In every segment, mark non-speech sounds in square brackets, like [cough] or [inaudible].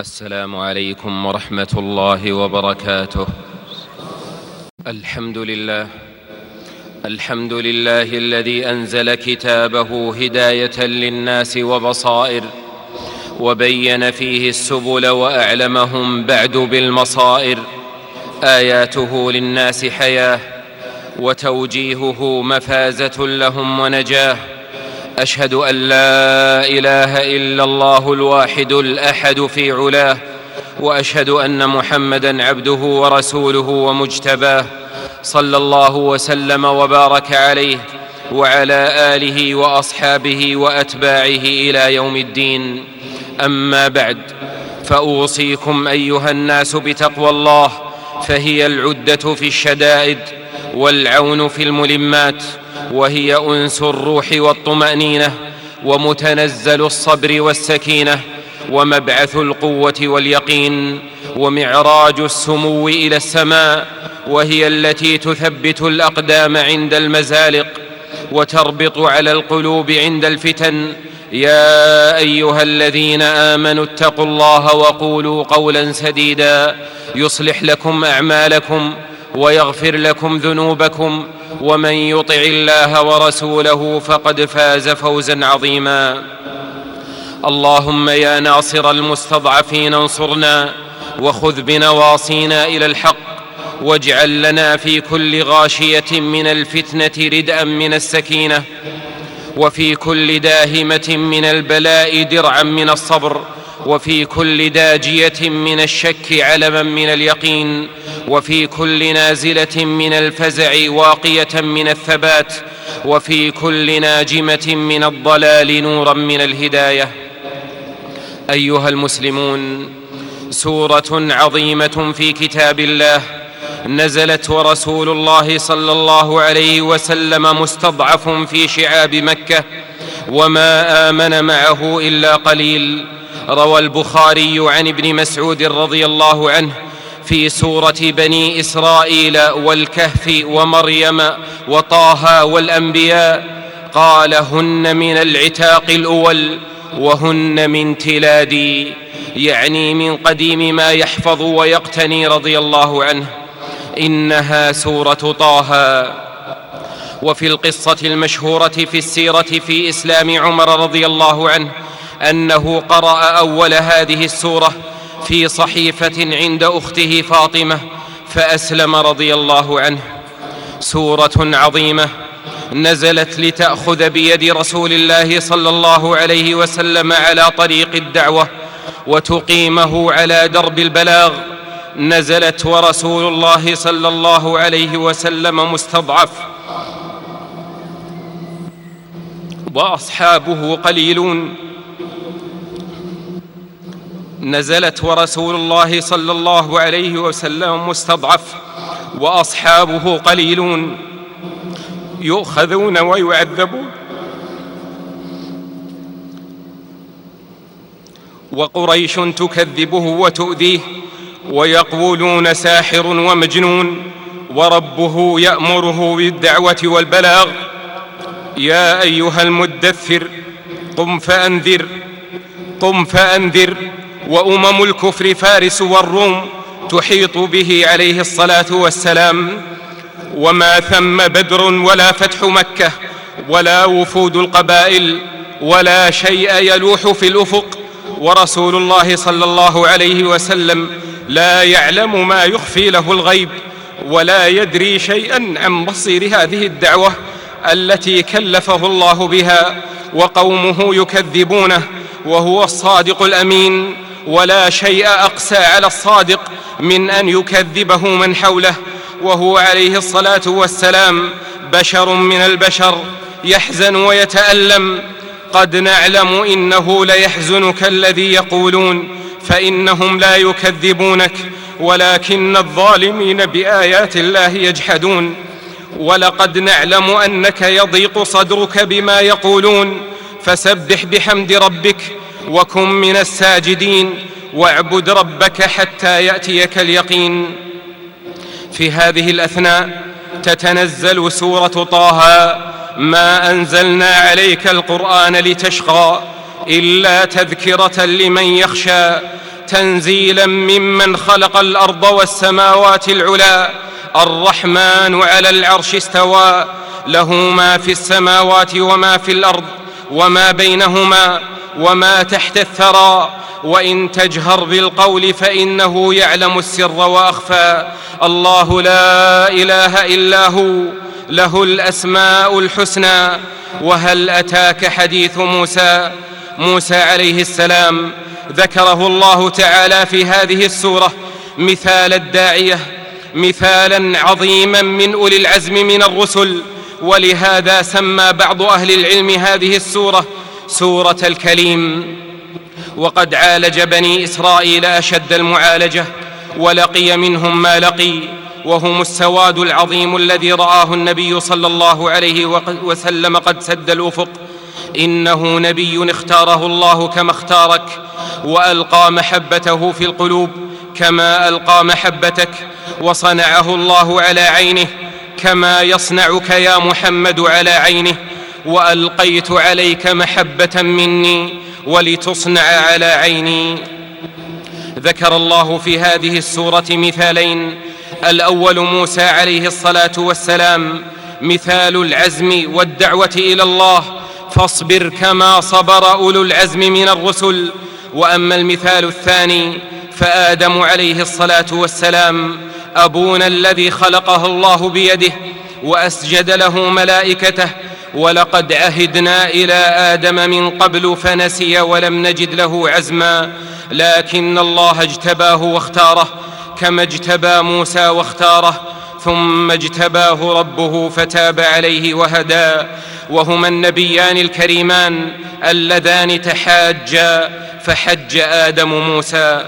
السلام عليكم ورحمة الله وبركاته. الحمد لله. الحمد لله الذي أنزل كتابه هداية للناس وبصائر وبين فيه السبل وأعلمهم بعد بالمصائر. آياته للناس حياة وتوجيهه مفازة لهم ونجاة. أشهد أن لا إله إلا الله الواحد الأحد في علاه وأشهد أن محمدا عبده ورسوله ومجتباه صلى الله وسلم وبارك عليه وعلى آله وأصحابه وأتباعه إلى يوم الدين. أما بعد فأوصيكم أيها الناس بتقوى الله فهي العدة في الشدائد والعون في الملمات وهي أنس الروح والطمأنينة ومتنزل الصبر والسكينة ومبعث القوة واليقين ومعراج السمو إلى السماء وهي التي تثبت الأقدام عند المزالق وتربط على القلوب عند الفتن. يا أيها الذين آمنوا اتقوا الله وقولوا قولا سديدا يصلح لكم أعمالكم ويغفر لكم ذنوبكم ومن يطع الله ورسوله فقد فاز فوزا عظيما. اللهم يا ناصر المستضعفين انصرنا وخذ بنواصينا إلى الحق واجعل لنا في كل غاشية من الفتنة ردءا من السكينة وفي كل داهمة من البلاء درعا من الصبر وفي كل داجية من الشك علما من اليقين وفي كل نازلة من الفزع واقية من الثبات وفي كل ناجمة من الضلال نورا من الهداية. أيها المسلمون سورة عظيمة في كتاب الله نزلت ورسول الله صلى الله عليه وسلم مستضعف في شعاب مكة وما آمن معه إلا قليل. روى البخاري عن ابن مسعود رضي الله عنه في سورة بني إسرائيل والكهف ومريم وطه والأنبياء قال هن من العتاق الأول وهن من تلادي. يعني من قديم ما يحفظ ويقتني رضي الله عنه. إنها سورة طه. وفي القصة المشهورة في السيرة في إسلام عمر رضي الله عنه أنه قرأ أول هذه السورة في صحيفة عند أخته فاطمة فأسلم رضي الله عنه. سورة عظيمة نزلت لتأخذ بيد رسول الله صلى الله عليه وسلم على طريق الدعوة وتقيمه على درب البلاغ. نزلت ورسول الله صلى الله عليه وسلم مستضعف. وأصحابه قليلون. نزلت ورسول الله صلى الله عليه وسلم مستضعف وأصحابه قليلون يؤخذون ويعذبون. وقريش تكذبه وتؤذيه ويقولون ساحر ومجنون وربه يأمره بالدعوة والبلاغ. يا أيها المدثر قم فأنذر قم فأنذر. وأمم الكفر فارس والروم تحيط به عليه الصلاة والسلام. وما ثم بدر ولا فتح مكة ولا وفود القبائل ولا شيء يلوح في الأفق. ورسول الله صلى الله عليه وسلم لا يعلم ما يخفي له الغيب ولا يدري شيئا عن مصير هذه الدعوة التي كلفه الله بها. وقومه يكذبونه وهو الصادق الأمين. ولا شيء أقسى على الصادق من أن يكذبه من حوله. وهو عليه الصلاة والسلام بشر من البشر يحزن ويتألم. قد نعلم إنه ليحزنك الذي يقولون فإنهم لا يكذبونك ولكن الظالمين بآيات الله يجحدون. ولقد نعلم أنك يضيق صدرك بما يقولون فسبح بحمد ربك وكن من الساجدين واعبد ربك حتى يأتيك اليقين. في هذه الأثناء تتنزل سورة طه ما أنزلنا عليك القرآن لتشقى إلا تذكرة لمن يخشى تنزيلا ممن خلق الأرض والسماوات العلى الرحمن على العرش استوى له ما في السماوات وما في الأرض وما بينهما وما تحت الثرى وإن تجهر بالقول فإنه يعلم السر وأخفى. الله لا إله إلا هو له الأسماء الحسنى. وهل أتاك حديث موسى؟ موسى عليه السلام ذكره الله تعالى في هذه السورة مثال الداعية مثالا عظيما من أولي العزم من الرسل. ولهذا سمى بعض أهل العلم هذه السورة سورة الكليم. وقد عالج بني إسرائيل أشد المعالجة ولقي منهم ما لقي وهم السواد العظيم الذي رآه النبي صلى الله عليه وسلم قد سد الأفق. إنه نبي اختاره الله كما اختارك وألقى محبته في القلوب كما ألقى محبتك وصنعه الله على عينه كما يصنعك يا محمد على عينه وألقيت عليك محبة مني ولتصنع على عيني. ذكر الله في هذه السورة مثالين الأول موسى عليه الصلاة والسلام مثال العزم والدعوة إلى الله فاصبر كما صبر أولو العزم من الرسل. وأما المثال الثاني فآدم عليه الصلاة والسلام أبونا الذي خلقه الله بيده وأسجد له ملائكته ولقد عهدنا إلى آدم من قبل فنسي ولم نجد له عزما لكن الله اجتباه واختاره كما اجتبى موسى واختاره ثم اجتباه ربه فتاب عليه وهدى وهما النبيان الكريمان اللذان تحاجا فحج آدم موسى.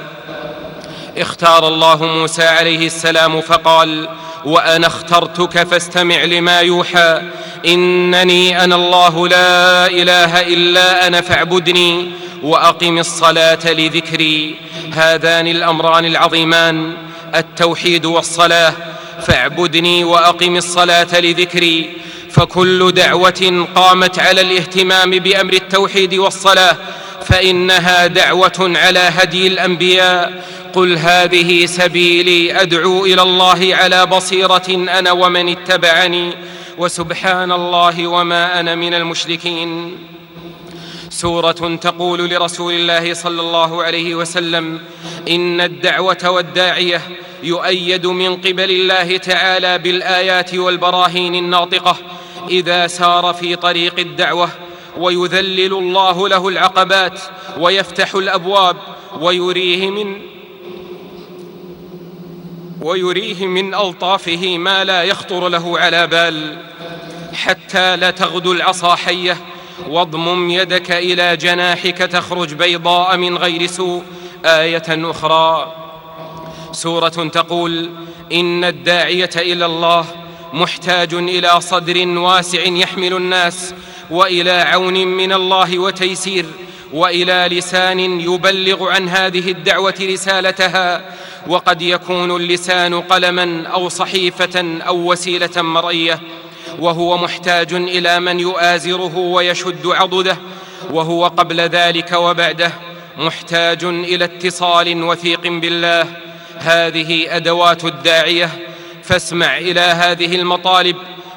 اختار الله موسى عليه السلام فقال وأنا اخترتك فاستمع لما يوحى إنني أنا الله لا إله إلا أنا فاعبدني وأقم الصلاة لذكري. هذان الأمران العظيمان التوحيد والصلاة فاعبدني وأقم الصلاة لذكري. فكل دعوة قامت على الاهتمام بأمر التوحيد والصلاة فإنها دعوة على هدي الأنبياء. قل هذه سبيلي أدعو إلى الله على بصيرة أنا ومن اتبعني وسبحان الله وما أنا من المشركين. سورة تقول لرسول الله صلى الله عليه وسلم إن الدعوة والداعية يؤيد من قبل الله تعالى بالآيات والبراهين الناطقة. إذا سار في طريق الدعوة ويذلل الله له العقبات ويفتح الأبواب ويريه من ويريه من ألطافه ما لا يخطر له على بال حتى لا تغدو العصا حية واضمم يدك إلى جناحك تخرج بيضاء من غير سوء. آية أخرى سورة تقول إن الداعية إلى الله محتاج إلى صدر واسع يحمل الناس وإلى عون من الله وتيسير وإلى لسان يبلغ عن هذه الدعوة رسالتها وقد يكون اللسان قلما أو صحيفة أو وسيلة مرئية وهو محتاج إلى من يؤازره ويشد عضده وهو قبل ذلك وبعده محتاج إلى اتصال وثيق بالله. هذه أدوات الداعية فاسمع إلى هذه المطالب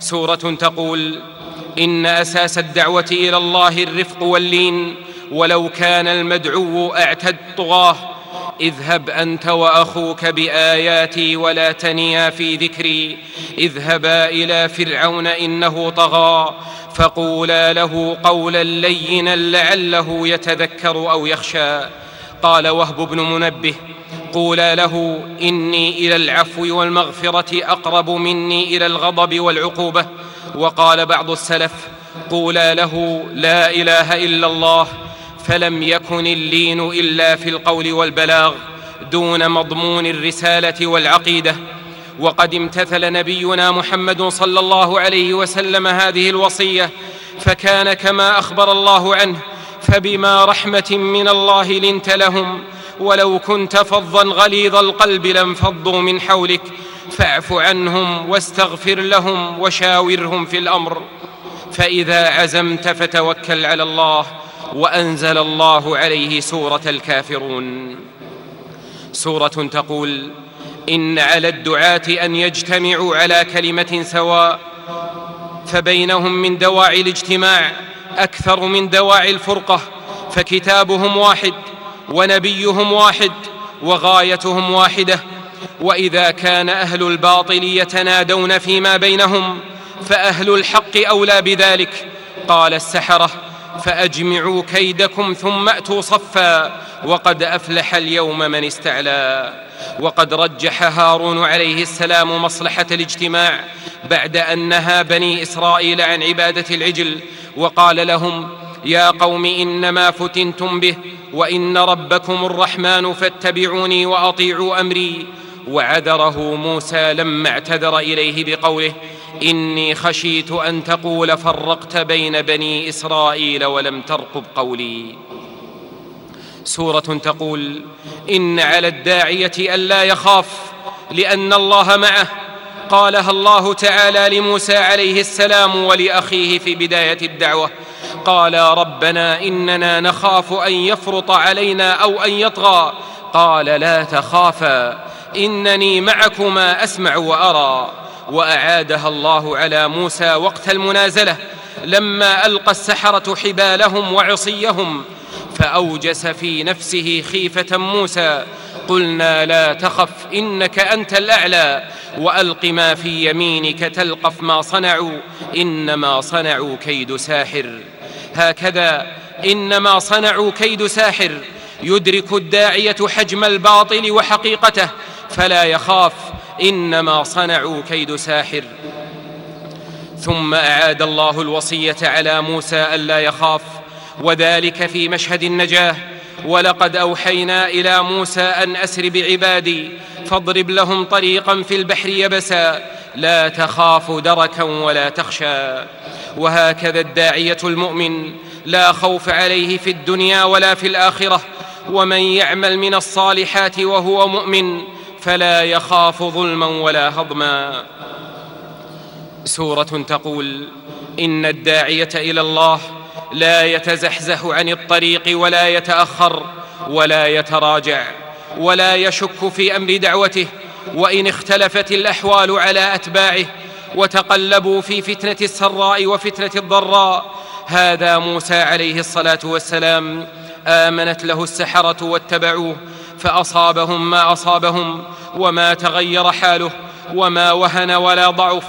سورة تقول إن أساس الدعوة إلى الله الرفق واللين ولو كان المدعو أعتد طغاه. اذهب أنت وأخوك بآياتي ولا تنيا في ذكري. اذهبا إلى فرعون إنه طغى فقولا له قولا لينا لعله يتذكر أو يخشى. قال وهب بن منبه قولا له إني إلى العفو والمغفرة أقرب مني إلى الغضب والعقوبة. وقال بعض السلف قولا له لا إله إلا الله فلم يكن اللين إلا في القول والبلاغ دون مضمون الرسالة والعقيدة. وقد امتثل نبينا محمد صلى الله عليه وسلم هذه الوصية فكان كما أخبر الله عنه فبما رحمة من الله لنت لهم ولو كنت فظا غليظ القلب لانفضوا من حولك. فاعف عنهم واستغفر لهم وشاورهم في الأمر. فإذا عزمت فتوكل على الله وأنزل الله عليه سورة الكافرون. سورة تقول إن على الدعاة أن يجتمعوا على كلمة سواء فبينهم من دواعي الاجتماع أكثر من دواعي الفرقة فكتابهم واحد ونبيهم واحد وغايتهم واحدة وإذا كان أهل الباطل يتنادون فيما بينهم فأهل الحق أولى بذلك. قال السحرة فأجمعوا كيدكم ثم أتوا صفا وقد أفلح اليوم من استعلى. وقد رجح هارون عليه السلام مصلحة الاجتماع بعد أن نهى بني إسرائيل عن عبادة العجل وقال لهم يا قوم إنما فتنتم به وإن ربكم الرحمن فاتبعوني وأطيعوا أمري وعذره موسى لما اعتذر إليه بقوله إني خشيت أن تقول فرقت بين بني إسرائيل ولم ترقب قولي. سورة تقول إن على الداعية الا يخاف لأن الله معه. قالها الله تعالى لموسى عليه السلام ولأخيه في بداية الدعوة. قالا ربنا إننا نخاف أن يفرط علينا أو أن يطغى. قال لا تخافا إنني معكما أسمع وأرى. وأعادها الله على موسى وقت المنازلة. لما ألقى السحرة حبالهم وعصيهم فأوجس في نفسه خيفة موسى. قلنا لا تخف إنك أنت الأعلى وألق ما في يمينك تلقف ما صنعوا إنما صنعوا كيد ساحر. هكذا إنما صنعوا كيد ساحر يدرك الداعية حجم الباطل وحقيقته فلا يخاف إنما صنعوا كيد ساحر. ثم أعاد الله الوصية على موسى الا يخاف وذلك في مشهد النجاة ولقد أوحينا إلى موسى أن أسر بعبادي فاضرب لهم طريقا في البحر يبسا لا تخاف دركا ولا تخشى. وهكذا الداعية المؤمن لا خوف عليه في الدنيا ولا في الآخرة. ومن يعمل من الصالحات وهو مؤمن فلا يخاف ظلما ولا هضما. سورة تقول إن الداعية إلى الله لا يتزحزح عن الطريق ولا يتأخر ولا يتراجع ولا يشك في أمر دعوته. وإن اختلفت الأحوال على أتباعه وتقلبوا في فتنة السراء وفتنة الضراء. هذا موسى عليه الصلاة والسلام. آمنت له السحرة واتبعوه فأصابهم ما أصابهم وما تغير حاله وما وهن ولا ضعف.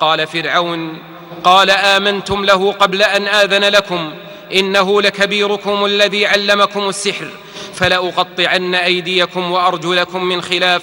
قال فرعون قال آمنتم له قبل أن آذن لكم إنه لكبيركم الذي علمكم السحر فلأقطعن أيديكم وأرجلكم من خلاف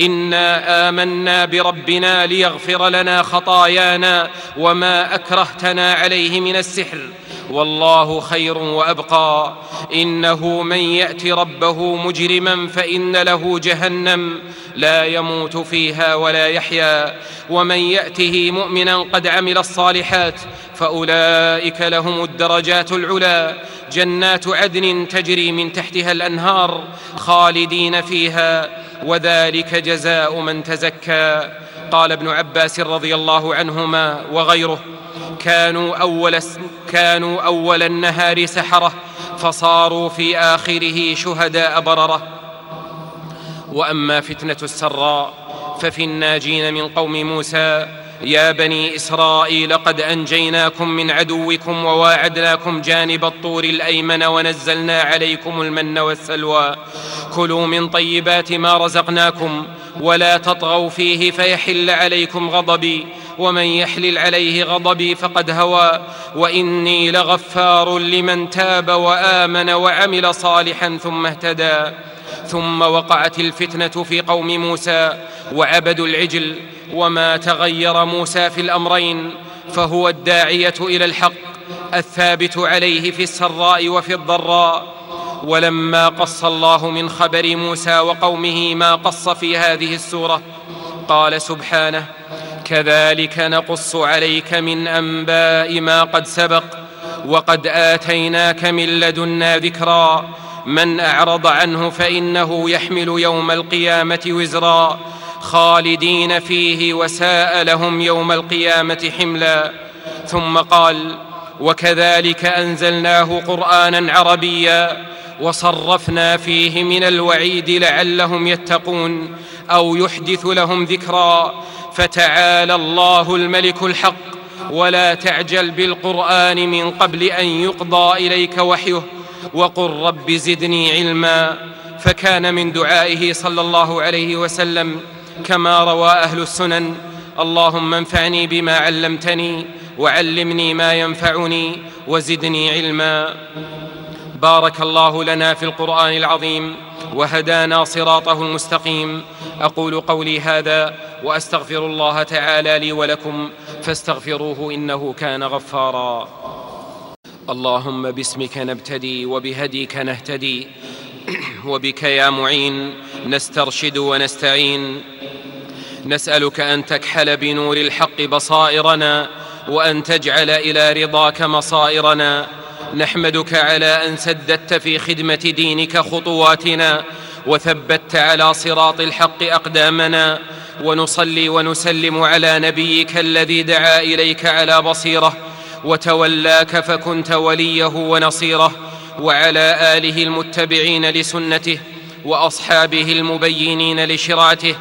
إنا آمنا بربنا ليغفر لنا خطايانا وما أكرهتنا عليه من السحر. والله خير وأبقى. إنه من يأت ربه مجرما فإن له جهنم لا يموت فيها ولا يحيا. ومن يأته مؤمنا قد عمل الصالحات فأولئك لهم الدرجات العلى جنات عدن تجري من تحتها الأنهار خالدين فيها. وذلك جزاء من تزكى. قال ابن عباس رضي الله عنهما وغيره كانوا أول, كانوا أول النهار سحرة فصاروا في آخره شهداء بررة. وأما فتنة السراء ففي الناجين من قوم موسى يا بني إسرائيل قد أنجيناكم من عدوكم وواعدناكم جانب الطور الأيمن ونزلنا عليكم المن والسلوى. كلوا من طيبات ما رزقناكم ولا تطغوا فيه فيحل عليكم غضبي ومن يحلل عليه غضبي فقد هوى. وإني لغفار لمن تاب وآمن وعمل صالحا ثم اهتدى. ثم وقعت الفتنة في قوم موسى وعبدوا العجل وما تغير موسى في الأمرين فهو الداعية إلى الحق الثابت عليه في السراء وفي الضراء. ولما قص الله من خبر موسى وقومه ما قص في هذه السورة قال سبحانه كذلك نقص عليك من أنباء ما قد سبق وقد آتيناك من لدنا ذكرا من أعرض عنه فإنه يحمل يوم القيامة وزرا خالدين فيه وساء لهم يوم القيامة حملا. ثم قال وكذلك أنزلناه قرآنا عربيا وصرفنا فيه من الوعيد لعلهم يتقون أو يحدث لهم ذكرا. فتعالى الله الملك الحق ولا تعجل بالقرآن من قبل أن يقضى إليك وحيه. وقل رب زدني علما فكان من دعائه صلى الله عليه وسلم كما روى أهل السنن اللهم انفعني بما علمتني وعلمني ما ينفعني وزدني علما بارك الله لنا في القرآن العظيم وهدانا صراطه المستقيم أقول قولي هذا وأستغفر الله تعالى لي ولكم فاستغفروه إنه كان غفارا اللهم باسمك نبتدي وبهديك نهتدي [clears throat] وبك يا معين نسترشد ونستعين. نسألك أن تكحل بنور الحق بصائرنا وأن تجعل إلى رضاك مصائرنا. نحمدك على أن سددت في خدمة دينك خطواتنا وثبت على صراط الحق أقدامنا. ونصلي ونسلم على نبيك الذي دعا إليك على بصيرة. وتولاك فكنت وليه ونصيره وعلى آله المتبعين لسنته وأصحابه المبينين لشرعته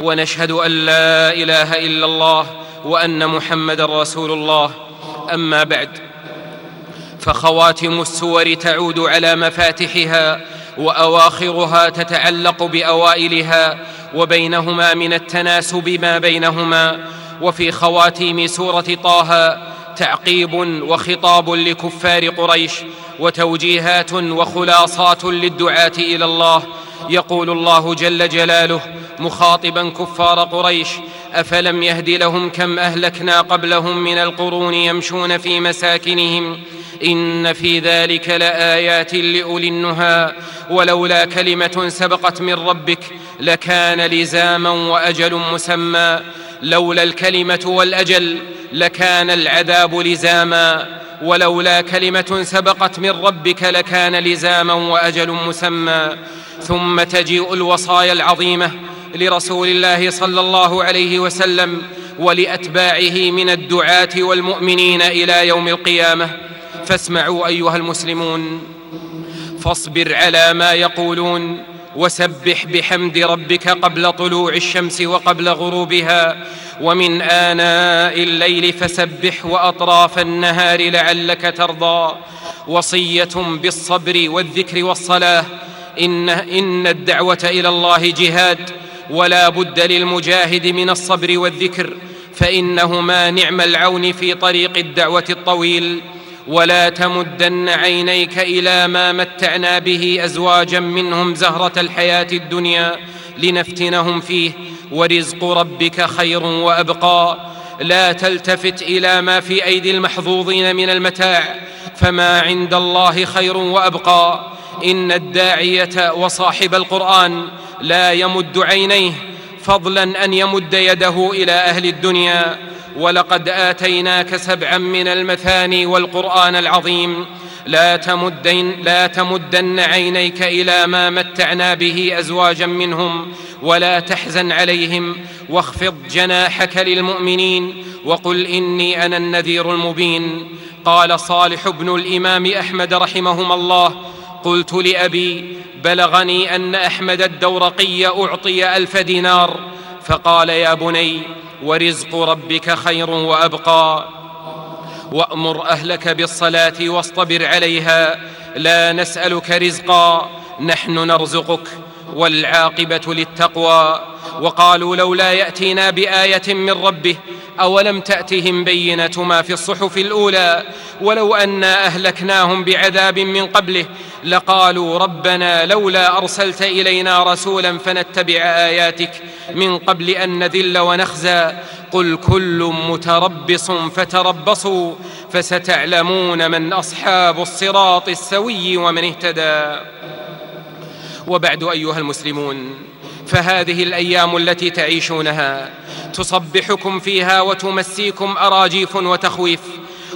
ونشهد أن لا إله إلا الله وأن محمدا رسول الله. أما بعد فخواتم السور تعود على مفاتحها وأواخرها تتعلق بأوائلها وبينهما من التناسب ما بينهما. وفي خواتيم سورة طه تعقيب وخطاب لكفار قريش وتوجيهات وخلاصات للدعاة إلى الله. يقول الله جل جلاله مخاطبا كفار قريش أفلم يهد لهم كم أهلكنا قبلهم من القرون يمشون في مساكنهم؟ إن في ذلك لآيات لأولي النهى. ولولا كلمة سبقت من ربك لكان لزاما وأجل مسمى. لولا الكلمة والأجل لكان العذاب لزاما ولولا كلمة سبقت من ربك لكان لزاما وأجل مسمى. ثم تجيء الوصايا العظيمة لرسول الله صلى الله عليه وسلم ولأتباعه من الدعاة والمؤمنين إلى يوم القيامة. فاسمعوا أيها المسلمون فاصبر على ما يقولون. وسبح بحمد ربك قبل طلوع الشمس وقبل غروبها ومن آناء الليل فسبح وأطراف النهار لعلك ترضى. وصية بالصبر والذكر والصلاة إن إن الدعوة إلى الله جهاد ولا بد للمجاهد من الصبر والذكر فإنهما نعم العون في طريق الدعوة الطويل. ولا تمدن عينيك إلى ما متعنا به أزواجا منهم زهرة الحياة الدنيا لنفتنهم فيه ورزق ربك خير وأبقى. لا تلتفت إلى ما في أيدي المحظوظين من المتاع فما عند الله خير وأبقى. إن الداعية وصاحب القرآن لا يمد عينيه فضلا أن يمد يده إلى أهل الدنيا. ولقد آتيناك سبعا من المثاني والقرآن العظيم. لا تمدن لا تمدن عينيك إلى ما متعنا به أزواجا منهم ولا تحزن عليهم. واخفض جناحك للمؤمنين وقل إني أنا النذير المبين. قال صالح بن الإمام أحمد رحمهما الله قلت لأبي بلغني أن أحمد الدورقي أعطي ألف دينار. فقال يا بني ورزق ربك خير وأبقى. وأمر أهلك بالصلاة واصطبر عليها لا نسألك رزقا نحن نرزقك والعاقبة للتقوى. وقالوا لولا يأتينا بآية من ربه أولم تأتهم بينة ما في الصحف الأولى؟ ولو انا أهلكناهم بعذاب من قبله لقالوا ربنا لولا أرسلت إلينا رسولا فنتبع آياتك من قبل أن نذل ونخزى. قل كل متربص فتربصوا فستعلمون من أصحاب الصراط السوي ومن اهتدى. وبعد أيها المسلمون فهذه الأيام التي تعيشونها تصبحكم فيها وتمسيكم أراجيف وتخويف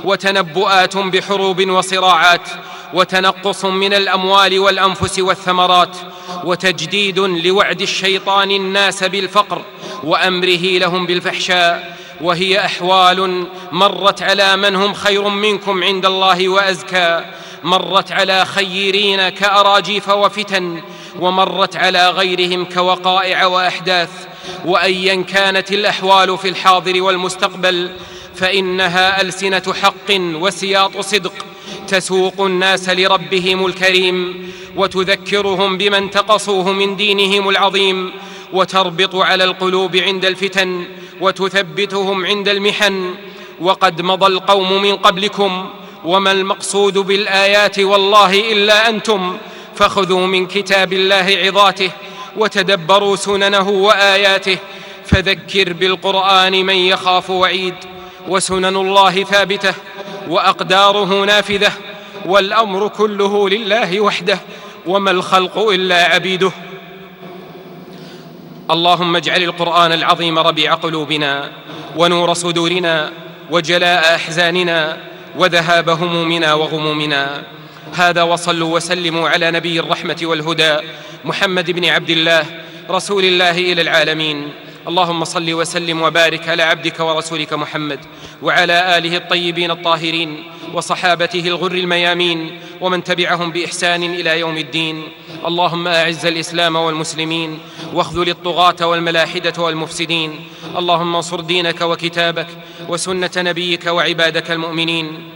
وتنبؤات بحروب وصراعات وتنقص من الأموال والأنفس والثمرات وتجديد لوعد الشيطان الناس بالفقر وأمره لهم بالفحشاء وهي أحوال مرت على من هم خير منكم عند الله وأزكى مرت على خيرين كأراجيف وفتن ومرت على غيرهم كوقائع وأحداث وايا كانت الأحوال في الحاضر والمستقبل فإنها ألسنة حق وسياط صدق تسوق الناس لربهم الكريم وتذكرهم بما انتقصوه من دينهم العظيم وتربط على القلوب عند الفتن وتثبتهم عند المحن وقد مضى القوم من قبلكم وما المقصود بالآيات والله إلا أنتم فخذوا من كتاب الله عظاته وتدبروا سننه وآياته فذكر بالقرآن من يخاف وعيد وسنن الله ثابتة وأقداره نافذة والأمر كله لله وحده وما الخلق إلا عبيده. اللهم اجعل القرآن العظيم ربيع قلوبنا ونور صدورنا وجلاء أحزاننا وذهاب همومنا وغمومنا هذا وصلوا وسلموا على نبي الرحمة والهدى محمد بن عبد الله رسول الله إلى العالمين. اللهم صل وسلم وبارك على عبدك ورسولك محمد وعلى آله الطيبين الطاهرين وصحابته الغر الميامين ومن تبعهم بإحسان إلى يوم الدين. اللهم أعز الإسلام والمسلمين واخذل الطغاة والملاحدة والمفسدين. اللهم انصر دينك وكتابك وسنة نبيك وعبادك المؤمنين.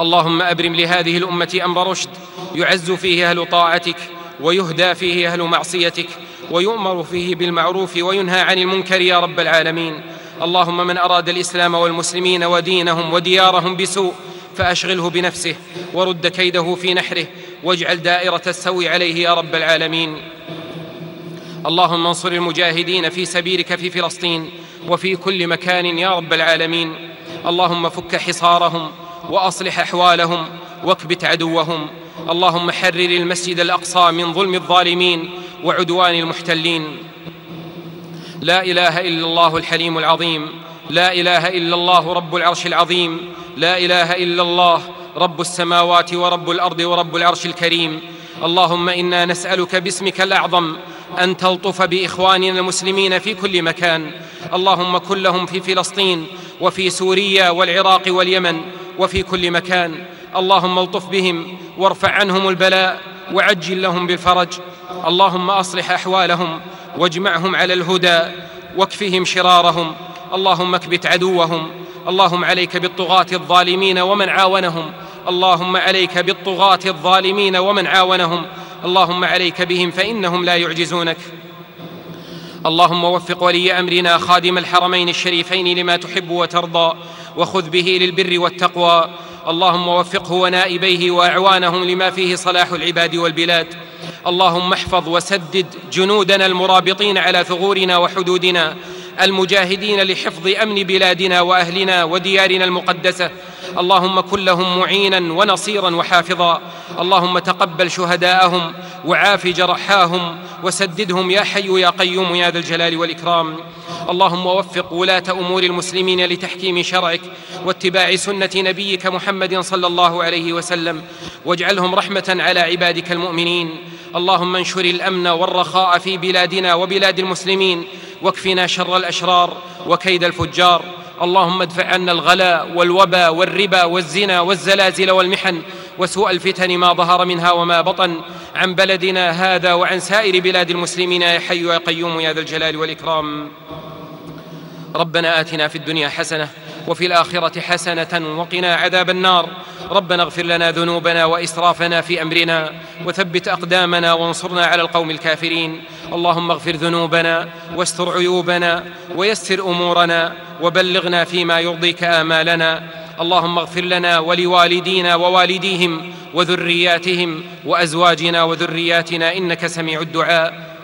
اللهم أبرم لهذه الأمة أمر رشد يعز فيه أهل طاعتك ويهدى فيه أهل معصيتك ويؤمر فيه بالمعروف وينهى عن المنكر يا رب العالمين. اللهم من أراد الإسلام والمسلمين ودينهم وديارهم بسوء فأشغله بنفسه ورد كيده في نحره واجعل دائرة السوء عليه يا رب العالمين. اللهم انصر المجاهدين في سبيلك في فلسطين وفي كل مكان يا رب العالمين. اللهم فك حصارهم وأصلح أحوالهم واكبت عدوهم. اللهم حرر المسجد الأقصى من ظلم الظالمين وعدوان المحتلين. لا إله إلا الله الحليم العظيم. لا إله إلا الله رب العرش العظيم. لا إله إلا الله رب السماوات ورب الأرض ورب العرش الكريم. اللهم إنا نسألك باسمك الأعظم أن تلطف بإخواننا المسلمين في كل مكان. اللهم كن لهم في فلسطين وفي سوريا والعراق واليمن وفي كل مكان. اللهم الطف بهم وارفع عنهم البلاء وعجل لهم بالفرج. اللهم أصلح أحوالهم واجمعهم على الهدى واكفهم شرارهم. اللهم اكبت عدوهم. اللهم عليك بالطغاة الظالمين ومن عاونهم. اللهم عليك بالطغاة الظالمين ومن عاونهم. اللهم عليك بهم فإنهم لا يعجزونك. اللهم وفق ولي أمرنا خادم الحرمين الشريفين لما تحب وترضى. وخذ به للبر والتقوى. اللهم وفقه ونائبيه وأعوانهم لما فيه صلاح العباد والبلاد. اللهم احفظ وسدد جنودنا المرابطين على ثغورنا وحدودنا. المجاهدين لحفظ أمن بلادنا وأهلنا وديارنا المقدسة. اللهم كن لهم معينا ونصيرا وحافظا. اللهم تقبل شهداءهم وعاف جرحاهم وسددهم يا حي يا قيوم يا ذا الجلال والإكرام. اللهم وفق ولاة أمور المسلمين لتحكيم شرعك واتباع سنة نبيك محمد صلى الله عليه وسلم. واجعلهم رحمة على عبادك المؤمنين. اللهم انشر الأمن والرخاء في بلادنا وبلاد المسلمين. واكفنا شر الأشرار وكيد الفجار. اللهم ادفع عنا الغلاء والوبا والربا والزنا والزلازل والمحن وسوء الفتن ما ظهر منها وما بطن. عن بلدنا هذا وعن سائر بلاد المسلمين يا حي يا قيوم يا ذا الجلال والإكرام. ربنا آتنا في الدنيا حسنة وفي الآخرة حسنة وقنا عذاب النار. ربنا اغفر لنا ذنوبنا وإسرافنا في أمرنا وثبت أقدامنا وانصرنا على القوم الكافرين. اللهم اغفر ذنوبنا واستر عيوبنا ويسر أمورنا وبلغنا فيما يرضيك آمالنا. اللهم اغفر لنا ولوالدينا ووالديهم وذرياتهم وأزواجنا وذرياتنا إنك سميع الدعاء.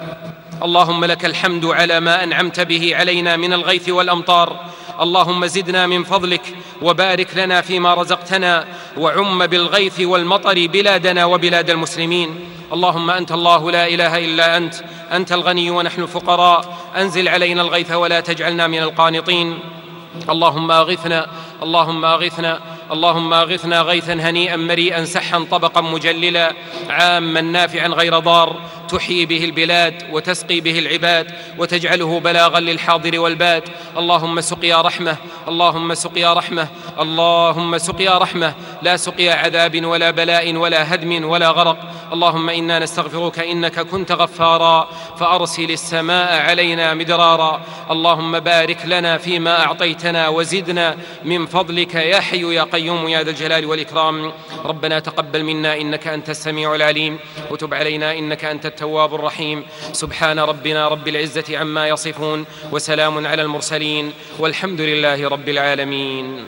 اللهم لك الحمد على ما أنعمت به علينا من الغيث والأمطار. اللهم زدنا من فضلك وبارك لنا فيما رزقتنا وعم بالغيث والمطر بلادنا وبلاد المسلمين. اللهم أنت الله لا إله إلا أنت أنت الغني ونحن الفقراء. أنزل علينا الغيث ولا تجعلنا من القانطين. اللهم أغثنا اللهم أغثنا. اللهم اغثنا غيثا هنيئا مريئا سحا طبقا مجللا عاما نافعا غير ضار تحيي به البلاد وتسقي به العباد وتجعله بلاغا للحاضر والباد اللهم سقيا رحمة اللهم سقيا رحمة اللهم سقيا رحمة لا سقيا عذاب ولا بلاء ولا هدم ولا غرق اللهم إنا نستغفرك إنك كنت غفارا فأرسل السماء علينا مدرارا اللهم بارك لنا فيما أعطيتنا وزدنا من فضلك يا حي يا قيوم يا ذا الجلال والإكرام. ربنا تقبل منا إنك أنت السميع العليم. وتب علينا إنك أنت التواب الرحيم. سبحان ربنا رب العزة عما يصفون وسلام على المرسلين والحمد لله رب العالمين.